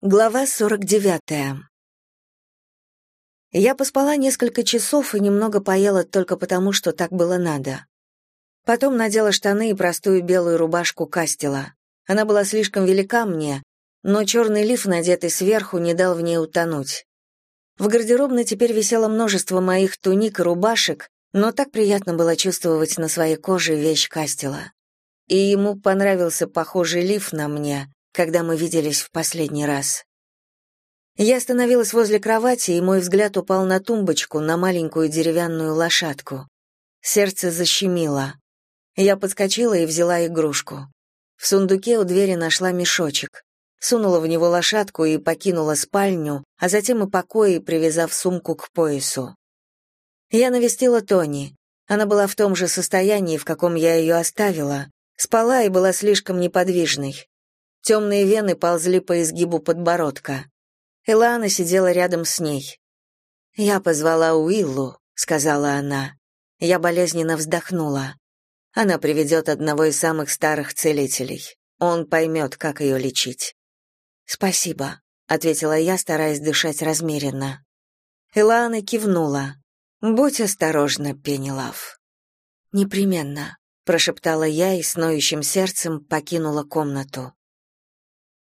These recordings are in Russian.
Глава 49. Я поспала несколько часов и немного поела только потому, что так было надо. Потом надела штаны и простую белую рубашку кастела. Она была слишком велика мне, но черный лиф, надетый сверху, не дал в ней утонуть. В гардеробной теперь висело множество моих туник и рубашек, но так приятно было чувствовать на своей коже вещь кастела. И ему понравился похожий лиф на мне, когда мы виделись в последний раз. Я остановилась возле кровати, и мой взгляд упал на тумбочку, на маленькую деревянную лошадку. Сердце защемило. Я подскочила и взяла игрушку. В сундуке у двери нашла мешочек. Сунула в него лошадку и покинула спальню, а затем и покои, привязав сумку к поясу. Я навестила Тони. Она была в том же состоянии, в каком я ее оставила. Спала и была слишком неподвижной. Темные вены ползли по изгибу подбородка. Элана сидела рядом с ней. «Я позвала Уиллу», — сказала она. Я болезненно вздохнула. Она приведет одного из самых старых целителей. Он поймет, как ее лечить. «Спасибо», — ответила я, стараясь дышать размеренно. Элана кивнула. «Будь осторожна, Пенелав». «Непременно», — прошептала я и с ноющим сердцем покинула комнату.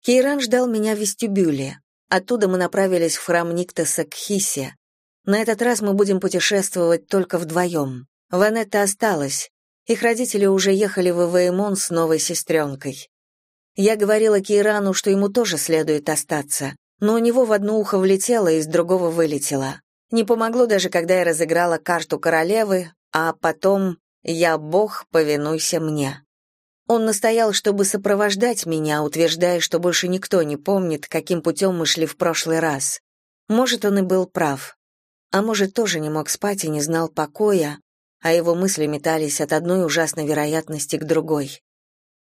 Кейран ждал меня в вестибюле. Оттуда мы направились в храм Никтоса к Хисе. На этот раз мы будем путешествовать только вдвоем. Ванетта осталась. Их родители уже ехали в Эвеймон с новой сестренкой. Я говорила Кейрану, что ему тоже следует остаться, но у него в одно ухо влетело, из другого вылетело. Не помогло даже, когда я разыграла карту королевы, а потом «Я бог, повинуйся мне». Он настоял, чтобы сопровождать меня, утверждая, что больше никто не помнит, каким путем мы шли в прошлый раз. Может, он и был прав. А может, тоже не мог спать и не знал покоя, а его мысли метались от одной ужасной вероятности к другой.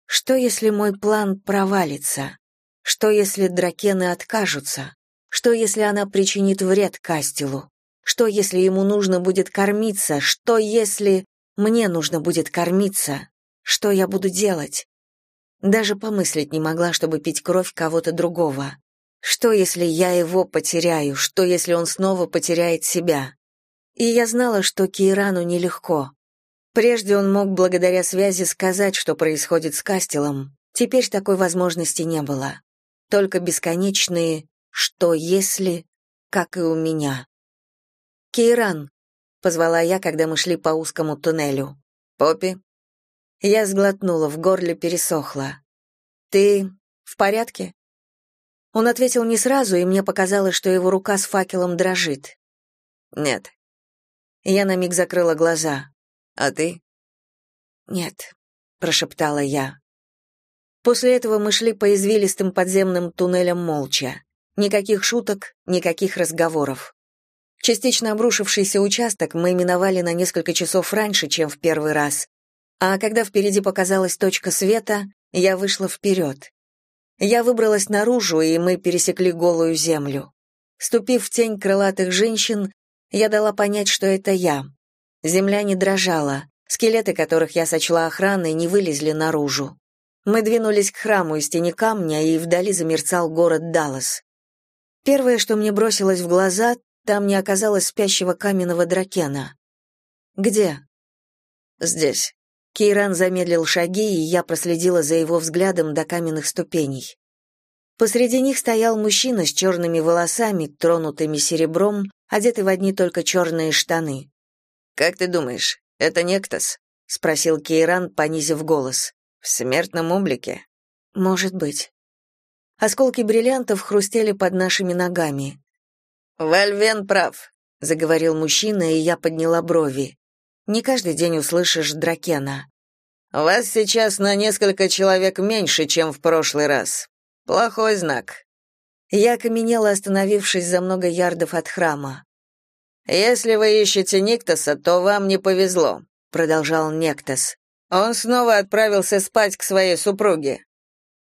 Что, если мой план провалится? Что, если дракены откажутся? Что, если она причинит вред Кастелу? Что, если ему нужно будет кормиться? Что, если мне нужно будет кормиться? Что я буду делать? Даже помыслить не могла, чтобы пить кровь кого-то другого. Что, если я его потеряю? Что, если он снова потеряет себя? И я знала, что Кирану нелегко. Прежде он мог благодаря связи сказать, что происходит с Кастелом. Теперь такой возможности не было. Только бесконечные «что если», как и у меня. «Кейран», — позвала я, когда мы шли по узкому туннелю. «Поппи, я сглотнула, в горле пересохло. «Ты в порядке?» Он ответил не сразу, и мне показалось, что его рука с факелом дрожит. «Нет». Я на миг закрыла глаза. «А ты?» «Нет», — прошептала я. После этого мы шли по извилистым подземным туннелям молча. Никаких шуток, никаких разговоров. Частично обрушившийся участок мы миновали на несколько часов раньше, чем в первый раз, а когда впереди показалась точка света, я вышла вперед. Я выбралась наружу, и мы пересекли голую землю. Ступив в тень крылатых женщин, я дала понять, что это я. Земля не дрожала, скелеты которых я сочла охраной, не вылезли наружу. Мы двинулись к храму из тени камня, и вдали замерцал город Даллас. Первое, что мне бросилось в глаза, там не оказалось спящего каменного дракена. «Где?» «Здесь», Кейран замедлил шаги, и я проследила за его взглядом до каменных ступеней. Посреди них стоял мужчина с черными волосами, тронутыми серебром, одетый в одни только черные штаны. «Как ты думаешь, это Нектос?» — спросил Кейран, понизив голос. «В смертном облике?» «Может быть». Осколки бриллиантов хрустели под нашими ногами. «Вальвен прав», — заговорил мужчина, и я подняла брови. Не каждый день услышишь Дракена. «Вас сейчас на несколько человек меньше, чем в прошлый раз. Плохой знак». Я окаменела, остановившись за много ярдов от храма. «Если вы ищете Никтоса, то вам не повезло», — продолжал Нектос. «Он снова отправился спать к своей супруге».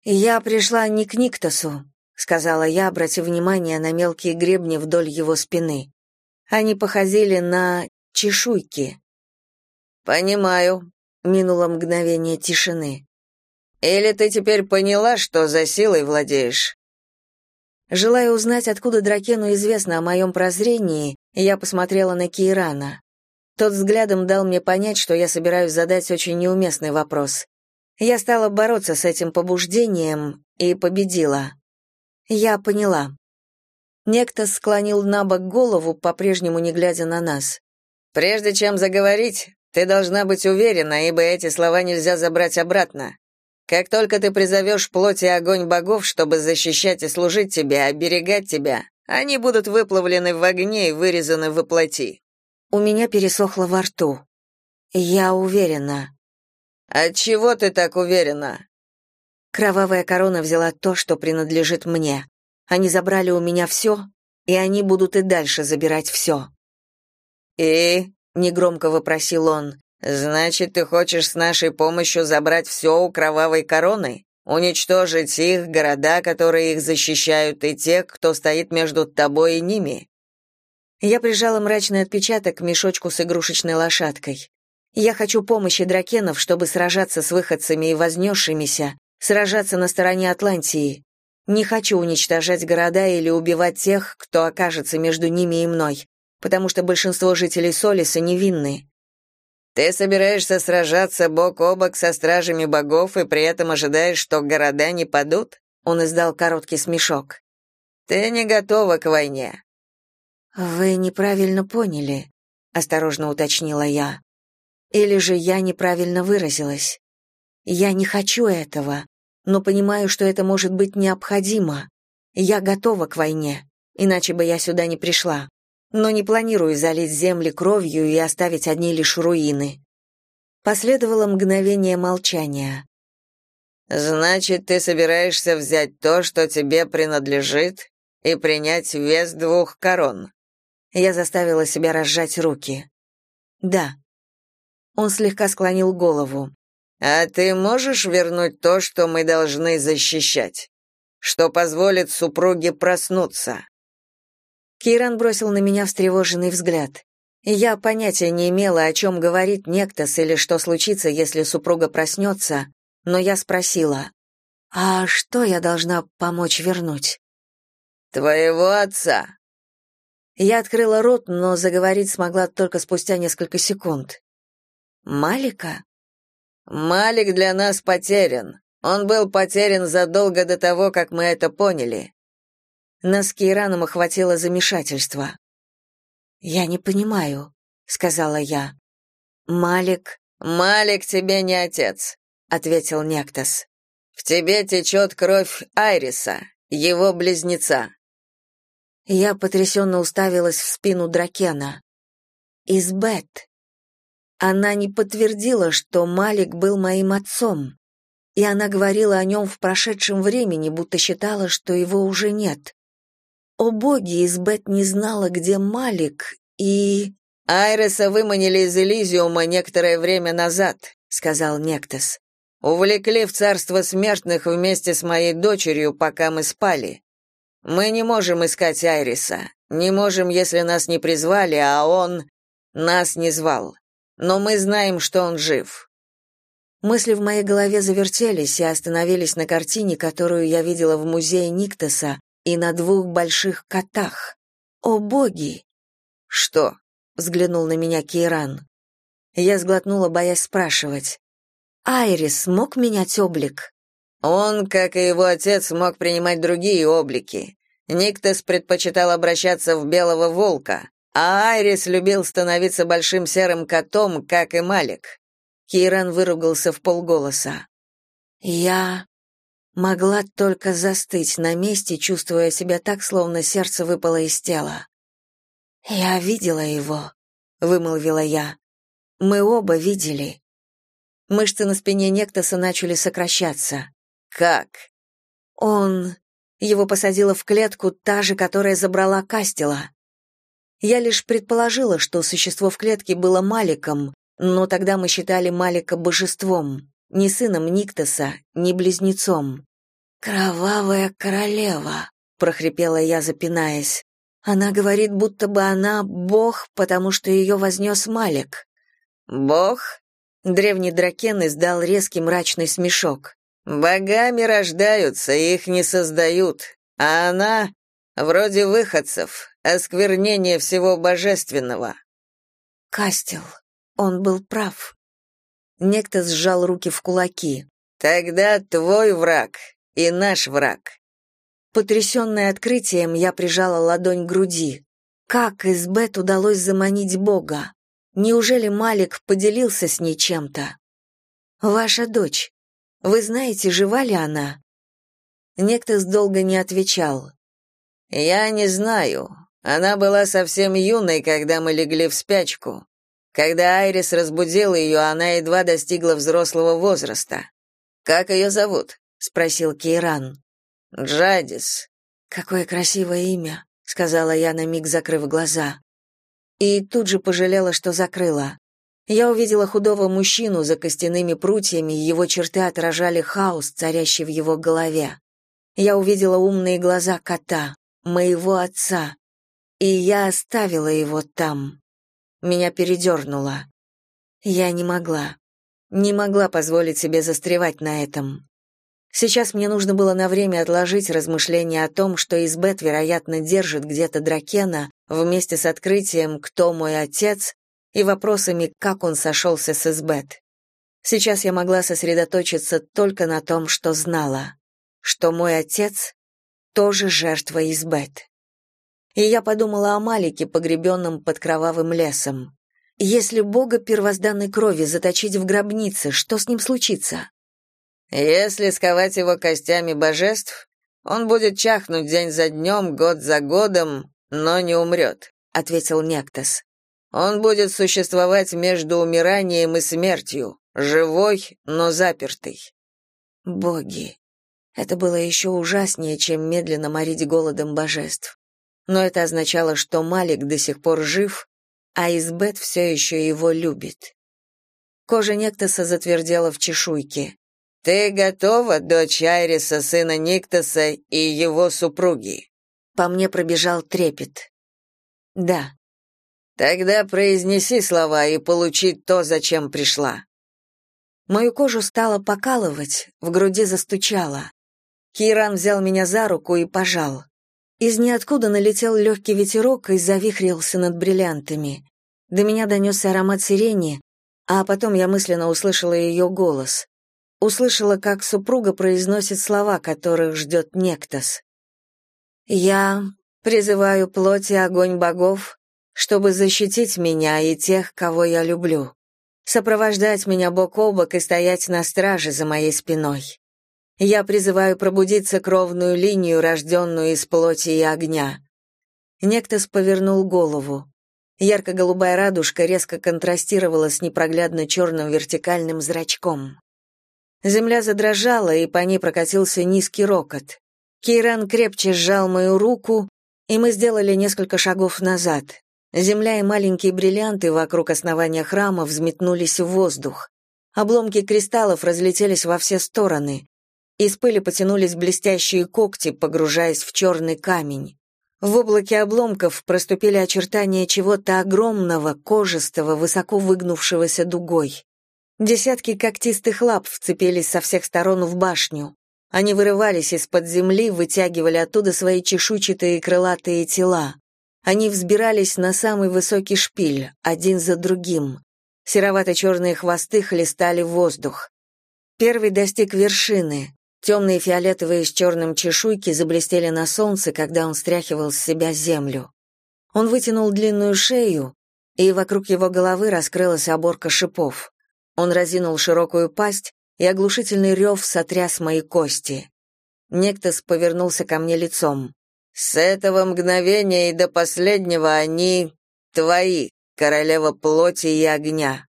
«Я пришла не к Никтосу», — сказала я, обратив внимание на мелкие гребни вдоль его спины. Они походили на чешуйки. Понимаю, минуло мгновение тишины. Или ты теперь поняла, что за силой владеешь? Желая узнать, откуда Дракену известно о моем прозрении, я посмотрела на Кейрана. Тот взглядом дал мне понять, что я собираюсь задать очень неуместный вопрос. Я стала бороться с этим побуждением и победила. Я поняла. Некто склонил на бок голову, по-прежнему не глядя на нас. «Прежде чем заговорить, ты должна быть уверена, ибо эти слова нельзя забрать обратно. Как только ты призовешь плоть и огонь богов, чтобы защищать и служить тебе, оберегать тебя, они будут выплавлены в огне и вырезаны в плоти. У меня пересохло во рту. Я уверена. От чего ты так уверена? Кровавая корона взяла то, что принадлежит мне. Они забрали у меня все, и они будут и дальше забирать все. И негромко вопросил он. Значит, ты хочешь с нашей помощью забрать все у кровавой короны? Уничтожить их, города, которые их защищают, и тех, кто стоит между тобой и ними?» Я прижала мрачный отпечаток к мешочку с игрушечной лошадкой. Я хочу помощи дракенов, чтобы сражаться с выходцами и вознесшимися, сражаться на стороне Атлантии. Не хочу уничтожать города или убивать тех, кто окажется между ними и мной, потому что большинство жителей Солиса невинны. Ты собираешься сражаться бок о бок со стражами богов и при этом ожидаешь, что города не падут? Он издал короткий смешок. Ты не готова к войне. Вы неправильно поняли, осторожно уточнила я. Или же я неправильно выразилась? Я не хочу этого, но понимаю, что это может быть необходимо. Я готова к войне, иначе бы я сюда не пришла но не планирую залить земли кровью и оставить одни лишь руины. Последовало мгновение молчания. Значит, ты собираешься взять то, что тебе принадлежит, и принять вес двух корон. Я заставила себя разжать руки. Да. Он слегка склонил голову. А ты можешь вернуть то, что мы должны защищать? Что позволит супруге проснуться? Киран бросил на меня встревоженный взгляд. Я понятия не имела, о чем говорит Нектос или что случится, если супруга проснется, но я спросила, «А что я должна помочь вернуть?» «Твоего отца». Я открыла рот, но заговорить смогла только спустя несколько секунд. «Малика?» «Малик для нас потерян. Он был потерян задолго до того, как мы это поняли. Нас Кейраном охватило замешательство. «Я не понимаю», — сказала я. «Малик...» «Малик тебе не отец», — ответил Нектос. «В тебе течет кровь Айриса, его близнеца». Я потрясенно уставилась в спину Дракена. «Избет». Она не подтвердила, что Малик был моим отцом, и она говорила о нем в прошедшем времени, будто считала, что его уже нет. О боги, Избет не знала, где Малик, и... «Айреса выманили из Элизиума некоторое время назад», — сказал Нектес. «Увлекли в царство смертных вместе с моей дочерью, пока мы спали. Мы не можем искать Айриса. Не можем, если нас не призвали, а он нас не звал. Но мы знаем, что он жив». Мысли в моей голове завертелись и остановились на картине, которую я видела в музее Никтоса, и на двух больших котах. О боги! Что? взглянул на меня Кейран. Я сглотнула, боясь спрашивать. Айрис смог менять облик? Он, как и его отец, мог принимать другие облики. Никтос предпочитал обращаться в белого волка, а Айрис любил становиться большим серым котом, как и Малик. Киран выругался в полголоса. Я Могла только застыть на месте, чувствуя себя так, словно сердце выпало из тела. «Я видела его», — вымолвила я. «Мы оба видели». Мышцы на спине Нектоса начали сокращаться. «Как?» «Он...» Его посадила в клетку та же, которая забрала Кастела. Я лишь предположила, что существо в клетке было Маликом, но тогда мы считали Малика божеством ни сыном Никтоса, ни близнецом. «Кровавая королева», — прохрипела я, запинаясь. «Она говорит, будто бы она бог, потому что ее вознес Малик». «Бог?» — древний дракен издал резкий мрачный смешок. «Богами рождаются, их не создают, а она Вроде выходцев, осквернение всего божественного. Кастел, он был прав. Некто сжал руки в кулаки. Тогда твой враг и наш враг. Потрясенная открытием, я прижала ладонь к груди. Как Избет удалось заманить Бога? Неужели Малик поделился с ней чем-то? Ваша дочь. Вы знаете, жива ли она? Некто долго не отвечал. Я не знаю. Она была совсем юной, когда мы легли в спячку. Когда Айрис разбудил ее, она едва достигла взрослого возраста. Как ее зовут? спросил Кейран. Джадис. Какое красивое имя, сказала я на миг, закрыв глаза. И тут же пожалела, что закрыла. Я увидела худого мужчину за костяными прутьями, его черты отражали хаос, царящий в его голове. Я увидела умные глаза кота, моего отца, и я оставила его там. Меня передернуло. Я не могла. Не могла позволить себе застревать на этом. Сейчас мне нужно было на время отложить размышления о том, что Избет, вероятно, держит где-то Дракена вместе с открытием «Кто мой отец?» и вопросами «Как он сошелся с Избет?». Сейчас я могла сосредоточиться только на том, что знала, что мой отец тоже жертва Избет. И я подумала о Малике, погребенном под кровавым лесом. Если Бога первозданной крови заточить в гробнице, что с ним случится? Если сковать его костями божеств, он будет чахнуть день за днем, год за годом, но не умрет», — ответил Нектос. Он будет существовать между умиранием и смертью, живой, но запертый. Боги. Это было еще ужаснее, чем медленно морить голодом божеств. Но это означало, что Малик до сих пор жив, а Избет все еще его любит. Кожа Нектоса затвердела в чешуйке. «Ты готова, дочь Айриса, сына Никтоса и его супруги?» По мне пробежал трепет. «Да». «Тогда произнеси слова и получи то, зачем пришла». Мою кожу стало покалывать, в груди застучало. Киран взял меня за руку и пожал. Из ниоткуда налетел легкий ветерок и завихрился над бриллиантами. До меня донесся аромат сирени, а потом я мысленно услышала ее голос услышала, как супруга произносит слова, которых ждет Нектос. «Я призываю плоть и огонь богов, чтобы защитить меня и тех, кого я люблю, сопровождать меня бок о бок и стоять на страже за моей спиной. Я призываю пробудиться кровную линию, рожденную из плоти и огня». Нектос повернул голову. Ярко-голубая радужка резко контрастировала с непроглядно черным вертикальным зрачком. Земля задрожала, и по ней прокатился низкий рокот. Кейран крепче сжал мою руку, и мы сделали несколько шагов назад. Земля и маленькие бриллианты вокруг основания храма взметнулись в воздух. Обломки кристаллов разлетелись во все стороны. Из пыли потянулись блестящие когти, погружаясь в черный камень. В облаке обломков проступили очертания чего-то огромного, кожистого, высоко выгнувшегося дугой. Десятки когтистых лап вцепились со всех сторон в башню. Они вырывались из-под земли, вытягивали оттуда свои чешуйчатые крылатые тела. Они взбирались на самый высокий шпиль, один за другим. Серовато-черные хвосты хлестали воздух. Первый достиг вершины. Темные фиолетовые с черным чешуйки заблестели на солнце, когда он стряхивал с себя землю. Он вытянул длинную шею, и вокруг его головы раскрылась оборка шипов. Он разинул широкую пасть, и оглушительный рев сотряс мои кости. Нектос повернулся ко мне лицом. «С этого мгновения и до последнего они твои, королева плоти и огня».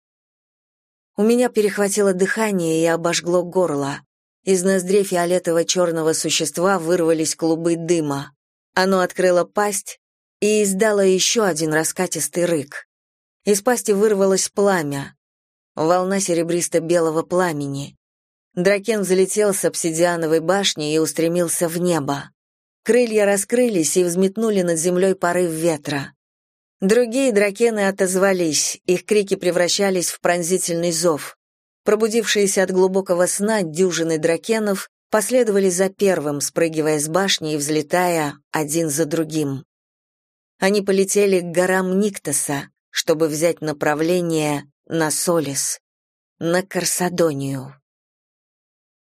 У меня перехватило дыхание и обожгло горло. Из ноздрей фиолетово-черного существа вырвались клубы дыма. Оно открыло пасть и издало еще один раскатистый рык. Из пасти вырвалось пламя волна серебристо-белого пламени. Дракен взлетел с обсидиановой башни и устремился в небо. Крылья раскрылись и взметнули над землей порыв ветра. Другие дракены отозвались, их крики превращались в пронзительный зов. Пробудившиеся от глубокого сна дюжины дракенов последовали за первым, спрыгивая с башни и взлетая один за другим. Они полетели к горам Никтоса, чтобы взять направление на Солис, на Карсадонию.